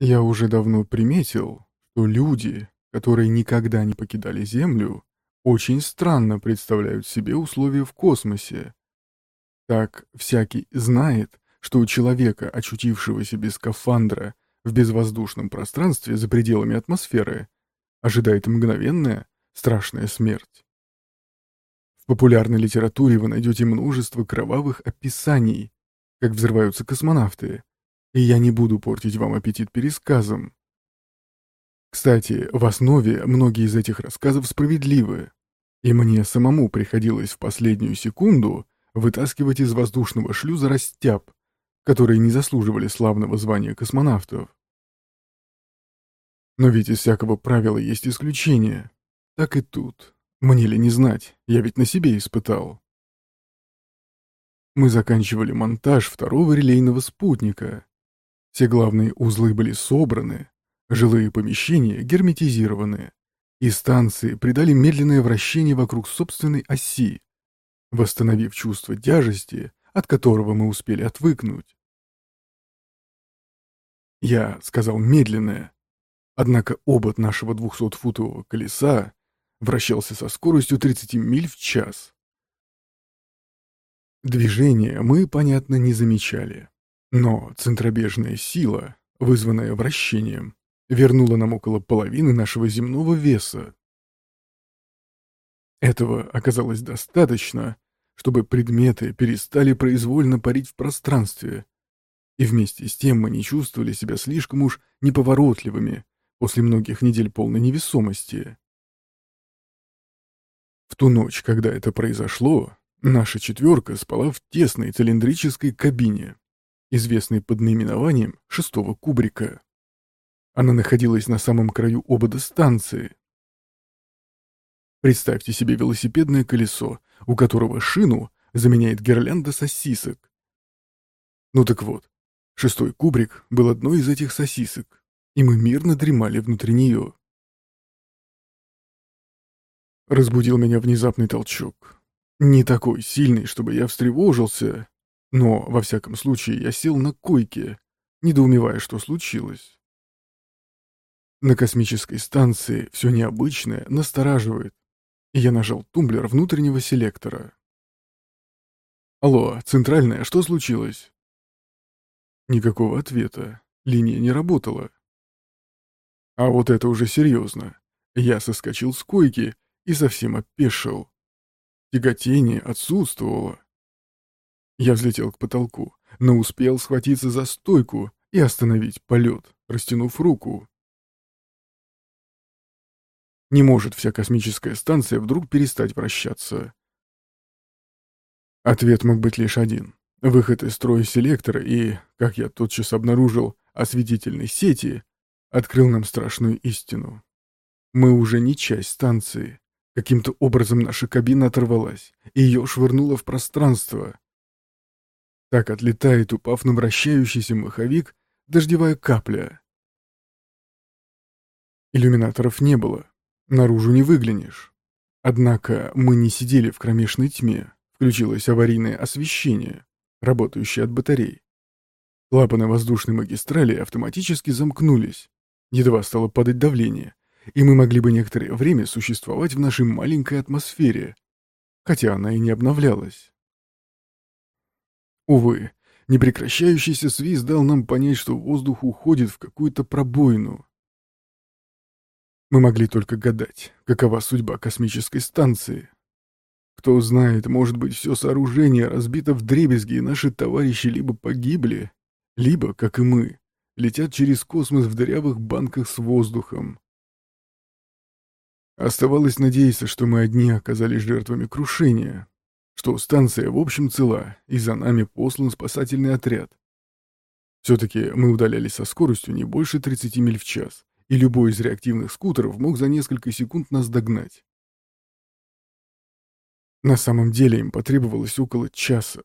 Я уже давно приметил, что люди, которые никогда не покидали Землю, очень странно представляют себе условия в космосе. Так всякий знает, что у человека, очутившегося без скафандра в безвоздушном пространстве за пределами атмосферы, ожидает мгновенная, страшная смерть. В популярной литературе вы найдете множество кровавых описаний, как взрываются космонавты, и я не буду портить вам аппетит пересказом. Кстати, в основе многие из этих рассказов справедливы, и мне самому приходилось в последнюю секунду вытаскивать из воздушного шлюза растяб, которые не заслуживали славного звания космонавтов. Но ведь из всякого правила есть исключение. Так и тут. Мне ли не знать, я ведь на себе испытал. Мы заканчивали монтаж второго релейного спутника. Все главные узлы были собраны, жилые помещения герметизированы, и станции придали медленное вращение вокруг собственной оси, восстановив чувство тяжести, от которого мы успели отвыкнуть. Я сказал медленное, однако обод нашего 200-футового колеса вращался со скоростью 30 миль в час. Движения мы, понятно, не замечали. Но центробежная сила, вызванная вращением, вернула нам около половины нашего земного веса. Этого оказалось достаточно, чтобы предметы перестали произвольно парить в пространстве, и вместе с тем мы не чувствовали себя слишком уж неповоротливыми после многих недель полной невесомости. В ту ночь, когда это произошло, наша четверка спала в тесной цилиндрической кабине, известный под наименованием шестого кубрика. Она находилась на самом краю обода станции. Представьте себе велосипедное колесо, у которого шину заменяет гирлянда сосисок. Ну так вот, шестой кубрик был одной из этих сосисок, и мы мирно дремали внутри нее. Разбудил меня внезапный толчок. Не такой сильный, чтобы я встревожился, но, во всяком случае, я сел на койке, недоумевая, что случилось. На космической станции все необычное настораживает, и я нажал тумблер внутреннего селектора. «Алло, центральная, что случилось?» Никакого ответа. Линия не работала. А вот это уже серьезно. Я соскочил с койки и совсем опешил. Тяготение отсутствовало. Я взлетел к потолку, но успел схватиться за стойку и остановить полет, растянув руку. Не может вся космическая станция вдруг перестать вращаться. Ответ мог быть лишь один. Выход из строя селектора и, как я тотчас обнаружил, осветительной сети открыл нам страшную истину. Мы уже не часть станции. Каким-то образом наша кабина оторвалась, и ее швырнуло в пространство. Так отлетает, упав на вращающийся маховик, дождевая капля. Иллюминаторов не было. Наружу не выглянешь. Однако мы не сидели в кромешной тьме. Включилось аварийное освещение, работающее от батарей. Клапаны воздушной магистрали автоматически замкнулись. Едва стало падать давление, и мы могли бы некоторое время существовать в нашей маленькой атмосфере, хотя она и не обновлялась. Увы, непрекращающийся свист дал нам понять, что воздух уходит в какую-то пробоину. Мы могли только гадать, какова судьба космической станции. Кто знает, может быть, все сооружение разбито в дребезги, и наши товарищи либо погибли, либо, как и мы, летят через космос в дырявых банках с воздухом. Оставалось надеяться, что мы одни оказались жертвами крушения, что станция в общем цела, и за нами послан спасательный отряд. Все-таки мы удалялись со скоростью не больше 30 миль в час, и любой из реактивных скутеров мог за несколько секунд нас догнать. На самом деле им потребовалось около часа,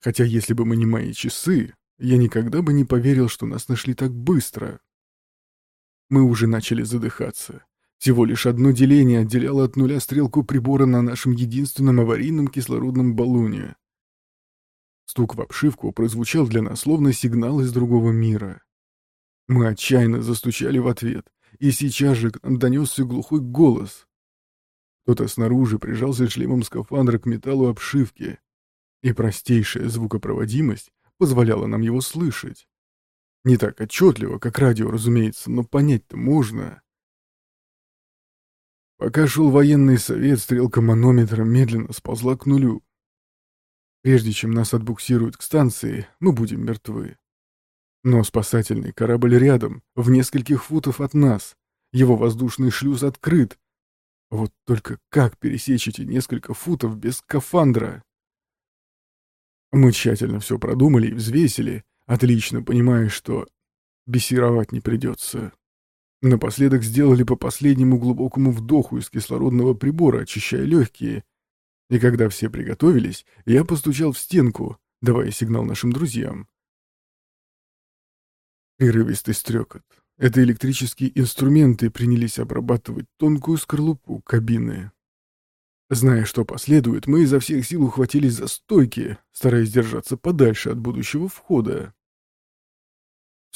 хотя если бы мы не мои часы, я никогда бы не поверил, что нас нашли так быстро. Мы уже начали задыхаться. Всего лишь одно деление отделяло от нуля стрелку прибора на нашем единственном аварийном кислородном баллоне. Стук в обшивку прозвучал для нас словно сигнал из другого мира. Мы отчаянно застучали в ответ, и сейчас же к нам донесся глухой голос. Кто-то снаружи прижался шлемом скафандра к металлу обшивки, и простейшая звукопроводимость позволяла нам его слышать. Не так отчетливо, как радио, разумеется, но понять-то можно. Пока шел военный совет, стрелка манометра медленно сползла к нулю. Прежде чем нас отбуксируют к станции, мы будем мертвы. Но спасательный корабль рядом, в нескольких футов от нас. Его воздушный шлюз открыт. Вот только как пересечь эти несколько футов без скафандра? Мы тщательно все продумали и взвесили, отлично понимая, что бесировать не придется. Напоследок сделали по последнему глубокому вдоху из кислородного прибора, очищая легкие. И когда все приготовились, я постучал в стенку, давая сигнал нашим друзьям. Прерывистый стрекот. Это электрические инструменты принялись обрабатывать тонкую скорлупу кабины. Зная, что последует, мы изо всех сил ухватились за стойки, стараясь держаться подальше от будущего входа.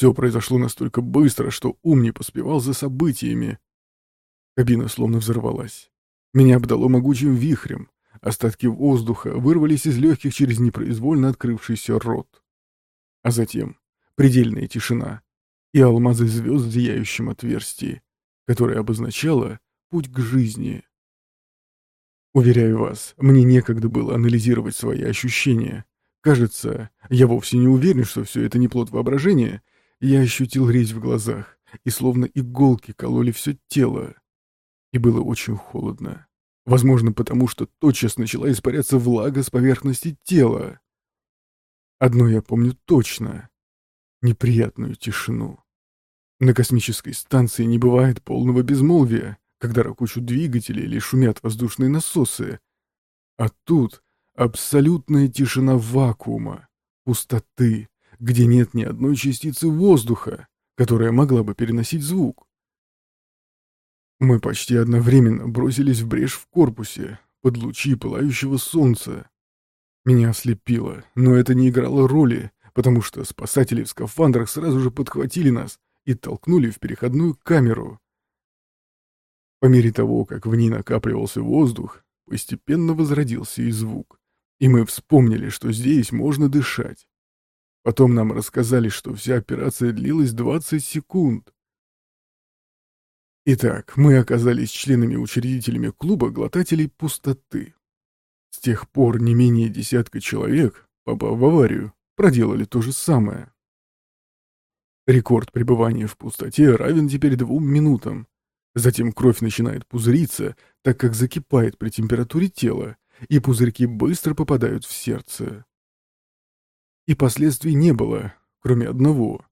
Все произошло настолько быстро, что ум не поспевал за событиями. Кабина словно взорвалась. Меня обдало могучим вихрем. Остатки воздуха вырвались из легких через непроизвольно открывшийся рот. А затем предельная тишина и алмазы звезд в зияющем отверстии, которое обозначало путь к жизни. Уверяю вас, мне некогда было анализировать свои ощущения. Кажется, я вовсе не уверен, что все это не плод воображения. Я ощутил резь в глазах, и словно иголки кололи все тело. И было очень холодно. Возможно, потому что тотчас начала испаряться влага с поверхности тела. Одно я помню точно. Неприятную тишину. На космической станции не бывает полного безмолвия когда ракочут двигатели или шумят воздушные насосы. А тут абсолютная тишина вакуума, пустоты, где нет ни одной частицы воздуха, которая могла бы переносить звук. Мы почти одновременно бросились в брешь в корпусе, под лучи пылающего солнца. Меня ослепило, но это не играло роли, потому что спасатели в скафандрах сразу же подхватили нас и толкнули в переходную камеру. По мере того, как в ней накапливался воздух, постепенно возродился и звук, и мы вспомнили, что здесь можно дышать. Потом нам рассказали, что вся операция длилась 20 секунд. Итак, мы оказались членами-учредителями клуба глотателей пустоты. С тех пор не менее десятка человек, попав в аварию, проделали то же самое. Рекорд пребывания в пустоте равен теперь двум минутам, Затем кровь начинает пузыриться, так как закипает при температуре тела, и пузырьки быстро попадают в сердце. И последствий не было, кроме одного.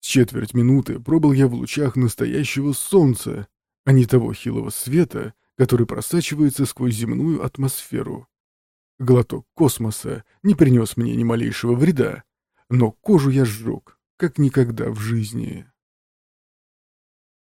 С четверть минуты пробыл я в лучах настоящего солнца, а не того хилого света, который просачивается сквозь земную атмосферу. Глоток космоса не принес мне ни малейшего вреда, но кожу я сжег, как никогда в жизни.